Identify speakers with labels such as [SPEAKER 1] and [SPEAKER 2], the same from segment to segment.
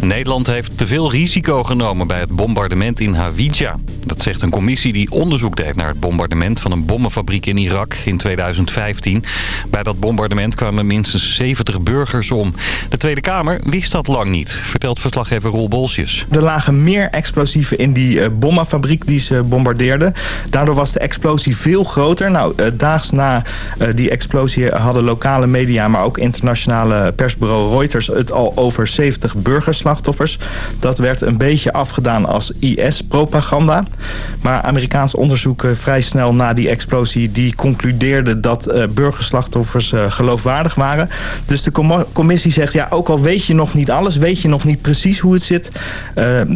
[SPEAKER 1] Nederland heeft te veel risico genomen bij het bombardement in Hawija. Dat zegt een commissie die onderzoek deed naar het bombardement van een bommenfabriek in Irak in 2015. Bij dat bombardement kwamen minstens 70 burgers om. De Tweede Kamer wist dat lang niet, vertelt verslaggever Roel Bolsjes.
[SPEAKER 2] Er lagen meer explosieven in die uh, bommenfabriek die ze bombardeerden. Daardoor was de explosie veel groter. Nou, uh, daags na uh, die explosie hadden lokale media, maar ook internationale persbureau Reuters het al over 70 burgerslachtoffers. Dat werd een beetje afgedaan als IS-propaganda. Maar Amerikaans onderzoek uh, vrij snel na die explosie... die concludeerde dat uh, burgerslachtoffers uh, geloofwaardig waren. Dus de com commissie zegt, ja, ook al weet je nog niet alles... weet je nog niet precies hoe het zit...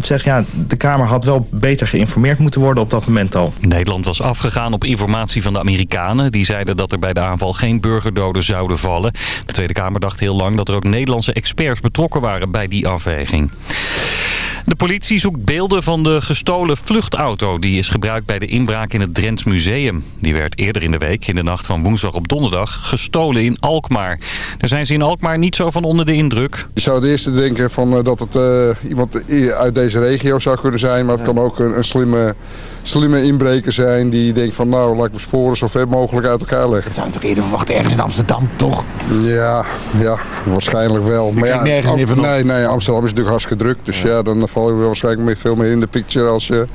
[SPEAKER 2] zeg ja, de Kamer had wel beter geïnformeerd moeten worden op dat moment al.
[SPEAKER 1] Nederland was afgegaan op informatie van de Amerikanen. Die zeiden dat er bij de aanval geen burgerdoden zouden vallen. De Tweede Kamer dacht heel lang dat er ook Nederlandse experts betrokken waren bij die aardbeving. De politie zoekt beelden van de gestolen vluchtauto... die is gebruikt bij de inbraak in het Drents Museum. Die werd eerder in de week, in de nacht van woensdag op donderdag... gestolen in Alkmaar. Daar zijn ze in Alkmaar niet zo van onder de indruk.
[SPEAKER 3] Je zou het eerste denken van, uh, dat het uh, iemand uit deze regio zou kunnen zijn... maar het kan ook een, een slimme slimme inbreker zijn die denkt van nou, laat ik mijn sporen zo ver mogelijk uit elkaar leggen.
[SPEAKER 4] Dat zou je toch eerder verwachten ergens in Amsterdam, toch?
[SPEAKER 3] Ja, ja waarschijnlijk wel.
[SPEAKER 4] maar ja, nergens meer van
[SPEAKER 3] nee, nee, Amsterdam is natuurlijk hartstikke druk. Dus ja, ja dan val je waarschijnlijk veel meer in de picture als je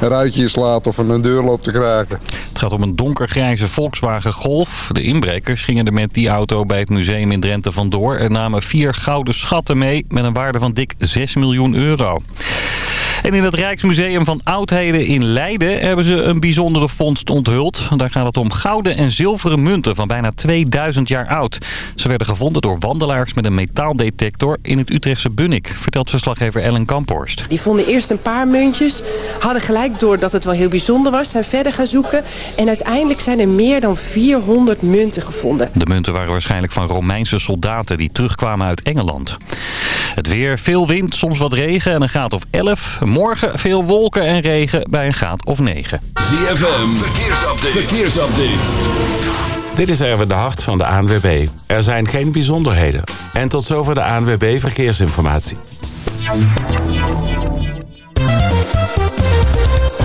[SPEAKER 3] een ruitje slaat of een deur loopt te kraken.
[SPEAKER 1] Het gaat om een donkergrijze Volkswagen Golf. De inbrekers gingen er met die auto bij het museum in Drenthe vandoor. Er namen vier gouden schatten mee met een waarde van dik 6 miljoen euro. En in het Rijksmuseum van Oudheden in Leiden hebben ze een bijzondere vondst onthuld. Daar gaat het om gouden en zilveren munten van bijna 2000 jaar oud. Ze werden gevonden door wandelaars met een metaaldetector in het Utrechtse Bunnik, vertelt verslaggever Ellen Kamphorst.
[SPEAKER 5] Die vonden eerst een paar muntjes, hadden gelijk door dat het wel heel bijzonder was, zijn verder gaan zoeken. En uiteindelijk zijn er meer dan 400 munten gevonden.
[SPEAKER 1] De munten waren waarschijnlijk van Romeinse soldaten die terugkwamen uit Engeland. Het weer, veel wind, soms wat regen en een graad of 11. Morgen veel wolken en regen bij een graad of 9.
[SPEAKER 4] ZFM, verkeersupdate. verkeersupdate.
[SPEAKER 6] Dit is Erwin de Hart van de ANWB. Er zijn geen bijzonderheden. En tot zover de ANWB Verkeersinformatie.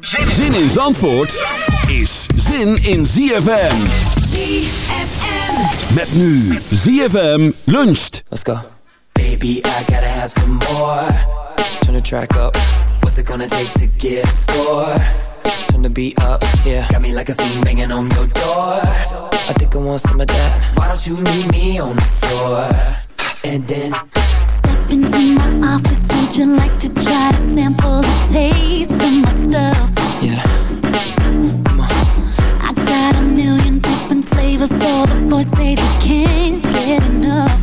[SPEAKER 4] Zin in Zandvoort is zin in ZFM.
[SPEAKER 7] ZFM.
[SPEAKER 4] Met nu ZFM luncht.
[SPEAKER 8] Let's go. Baby, I gotta have some more. Turn the track up. What's it gonna take to get a score? Turn the beat up, yeah. Got me like a fiend banging on your door. I think I want some of that. Why don't you meet me on the floor? And then
[SPEAKER 9] step into my office. Would you like to try to sample the taste of my stuff?
[SPEAKER 8] Yeah. Come on.
[SPEAKER 9] I got a million different flavors, so the boys say they can't get enough.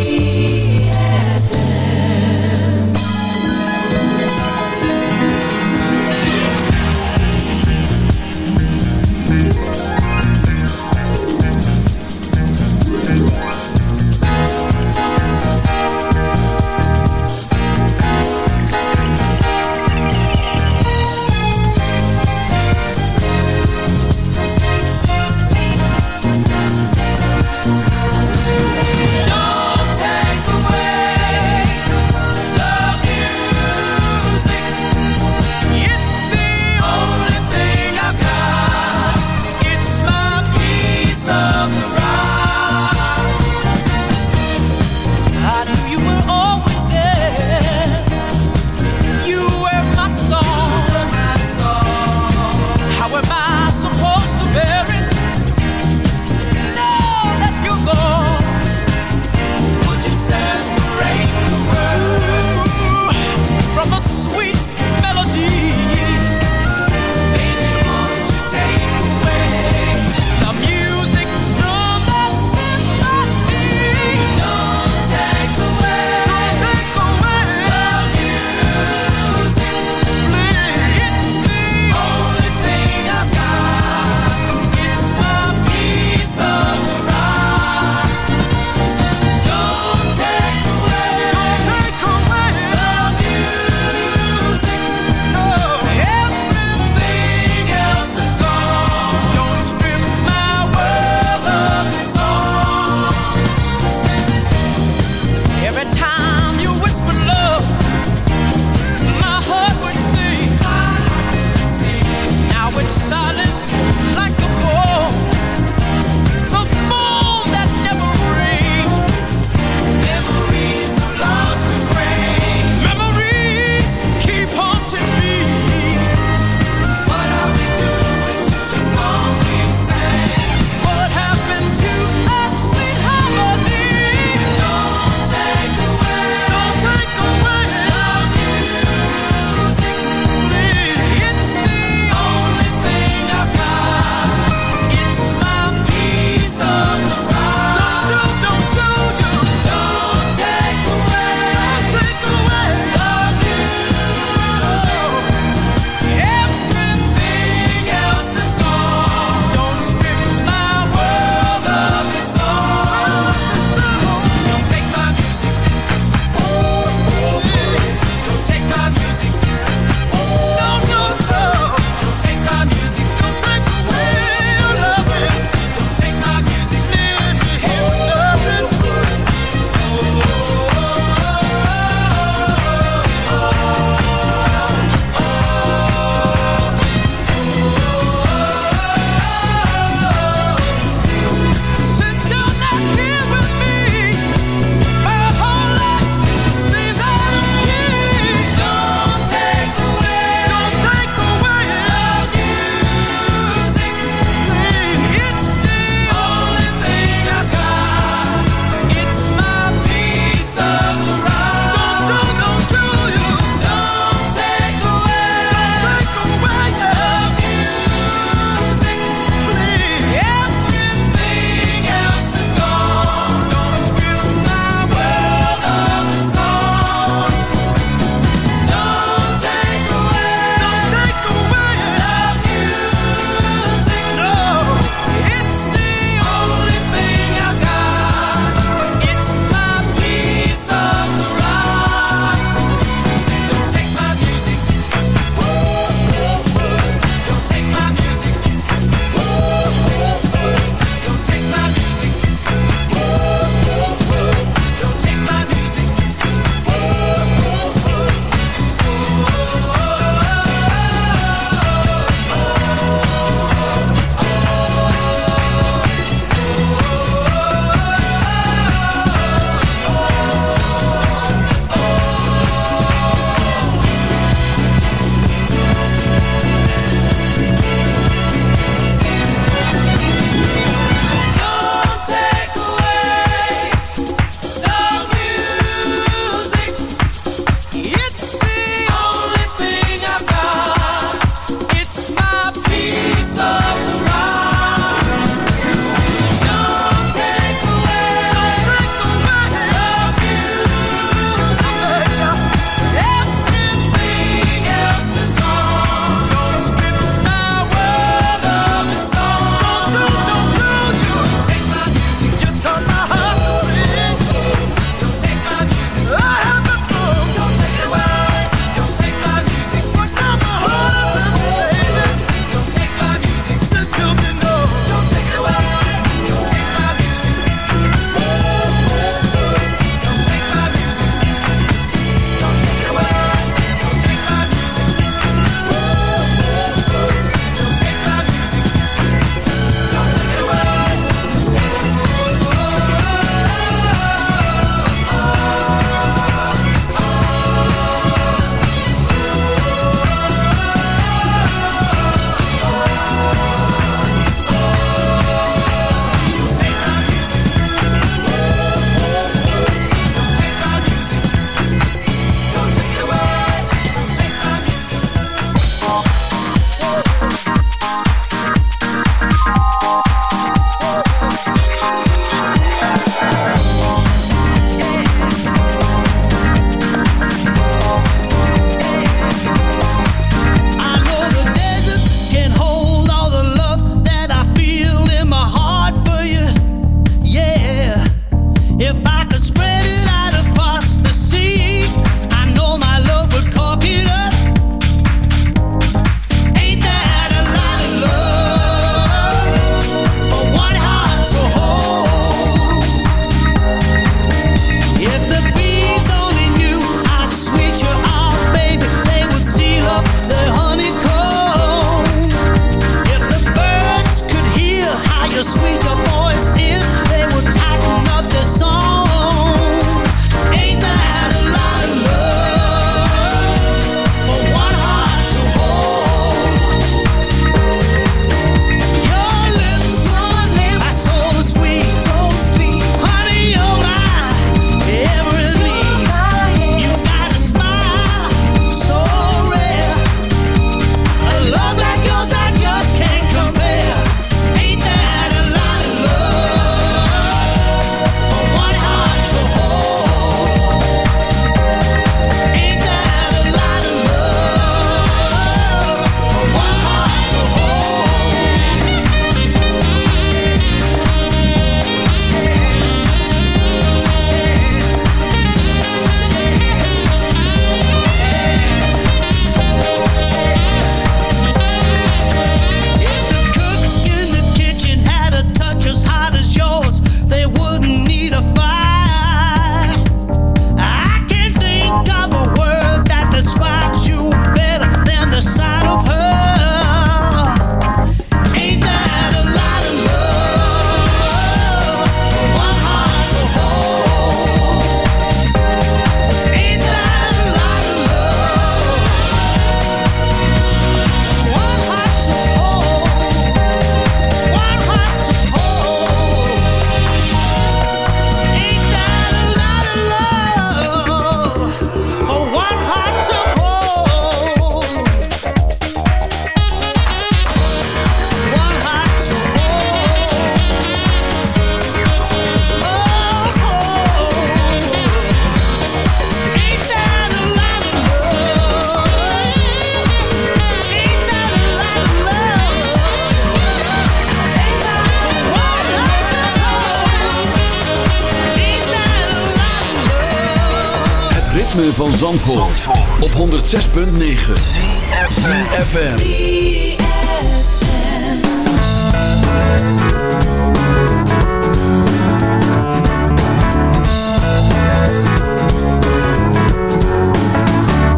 [SPEAKER 9] see.
[SPEAKER 4] 106.9 CFFM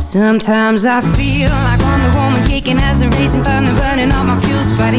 [SPEAKER 10] Sometimes I feel like Wonder Woman kicking as a racing thunder, burning all my fuels, fighting.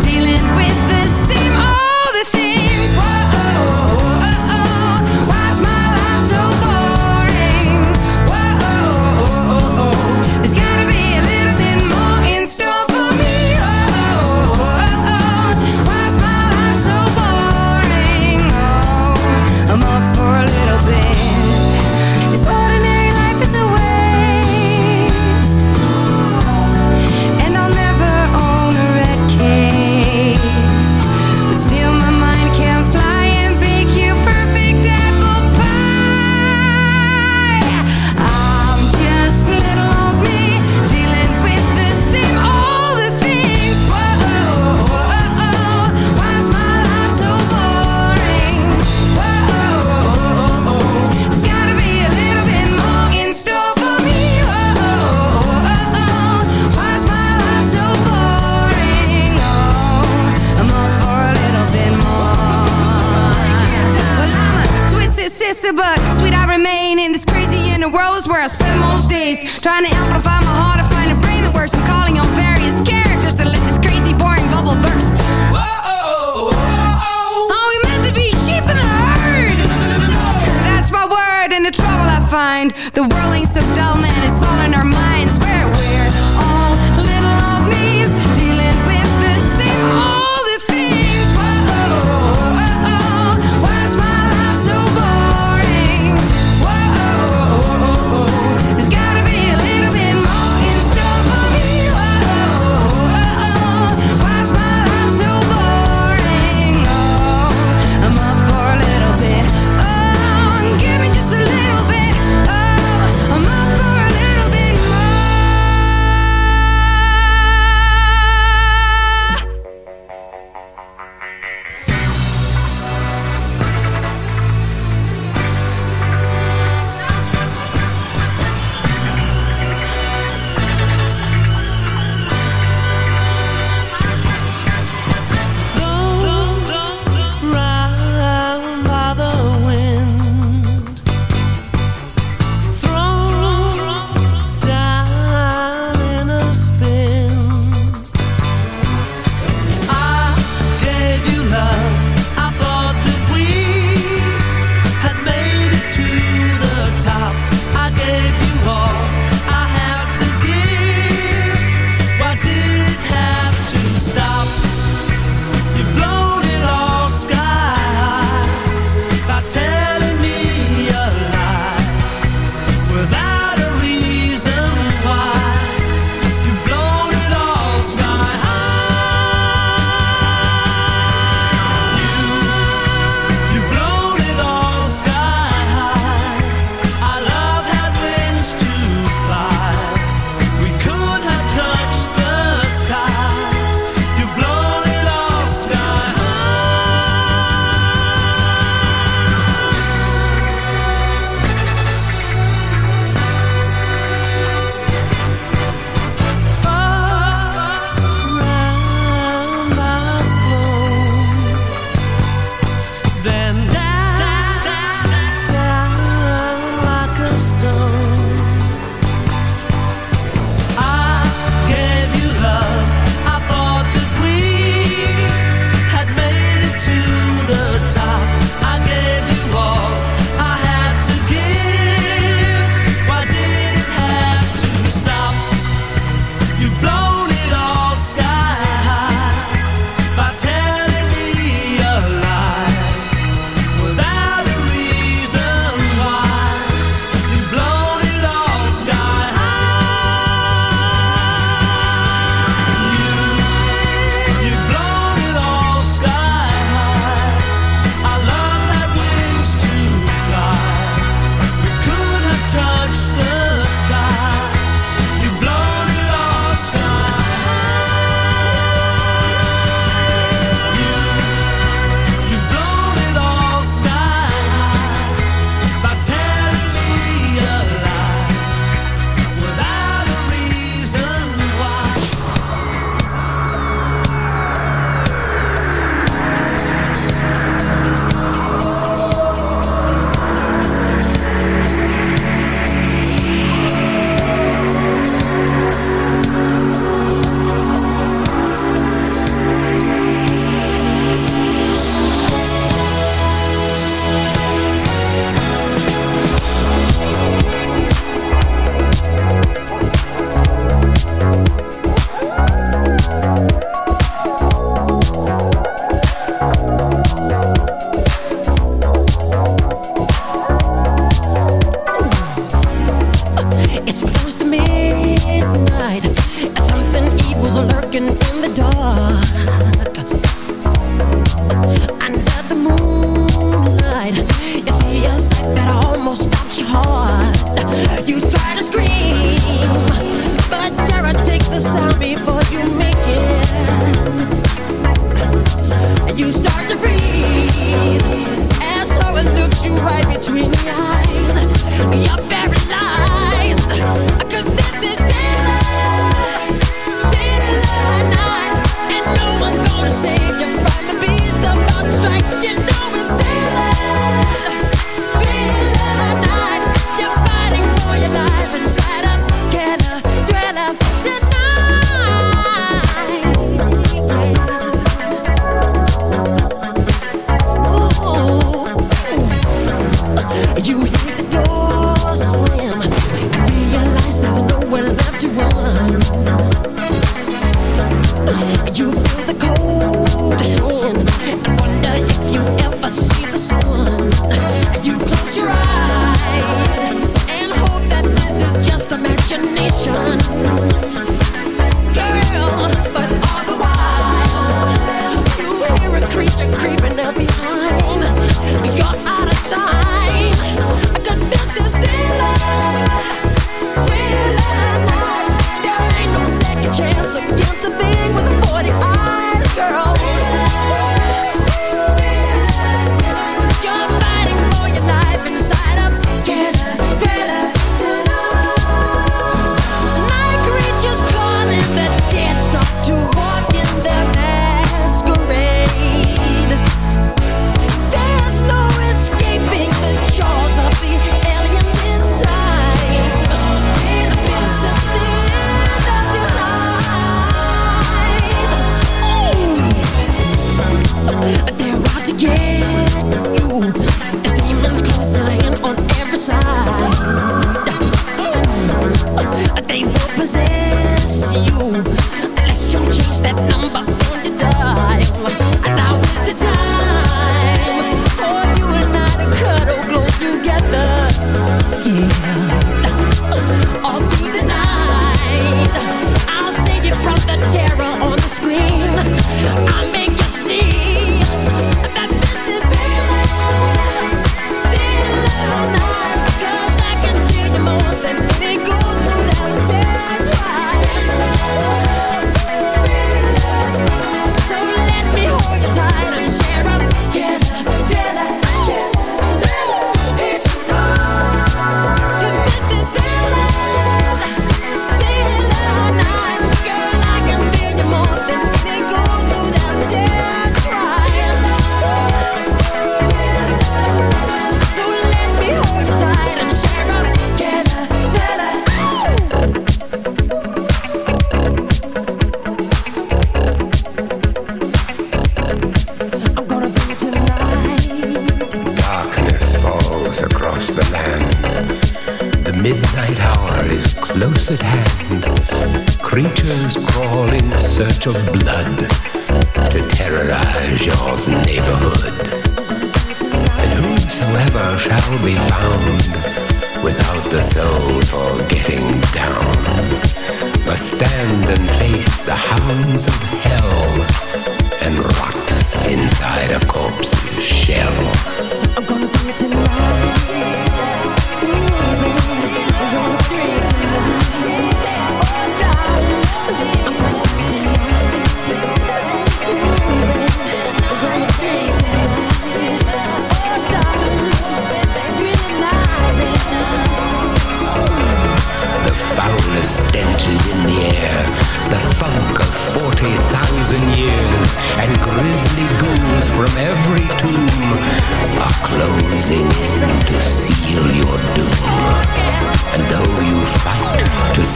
[SPEAKER 10] dealing with the same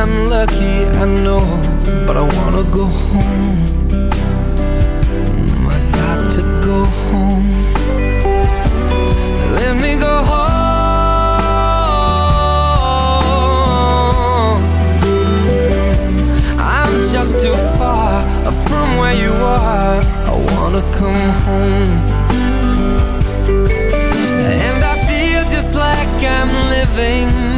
[SPEAKER 11] I'm lucky, I know, but I wanna go home. Mm, I got to go home. Let me go home. I'm just too far from where you are. I wanna come home. And I feel just like I'm living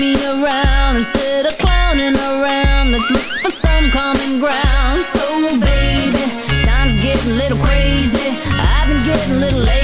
[SPEAKER 9] me around instead of clowning around. Let's look for some common ground. So baby, times get a little crazy. I've been getting a little
[SPEAKER 4] late.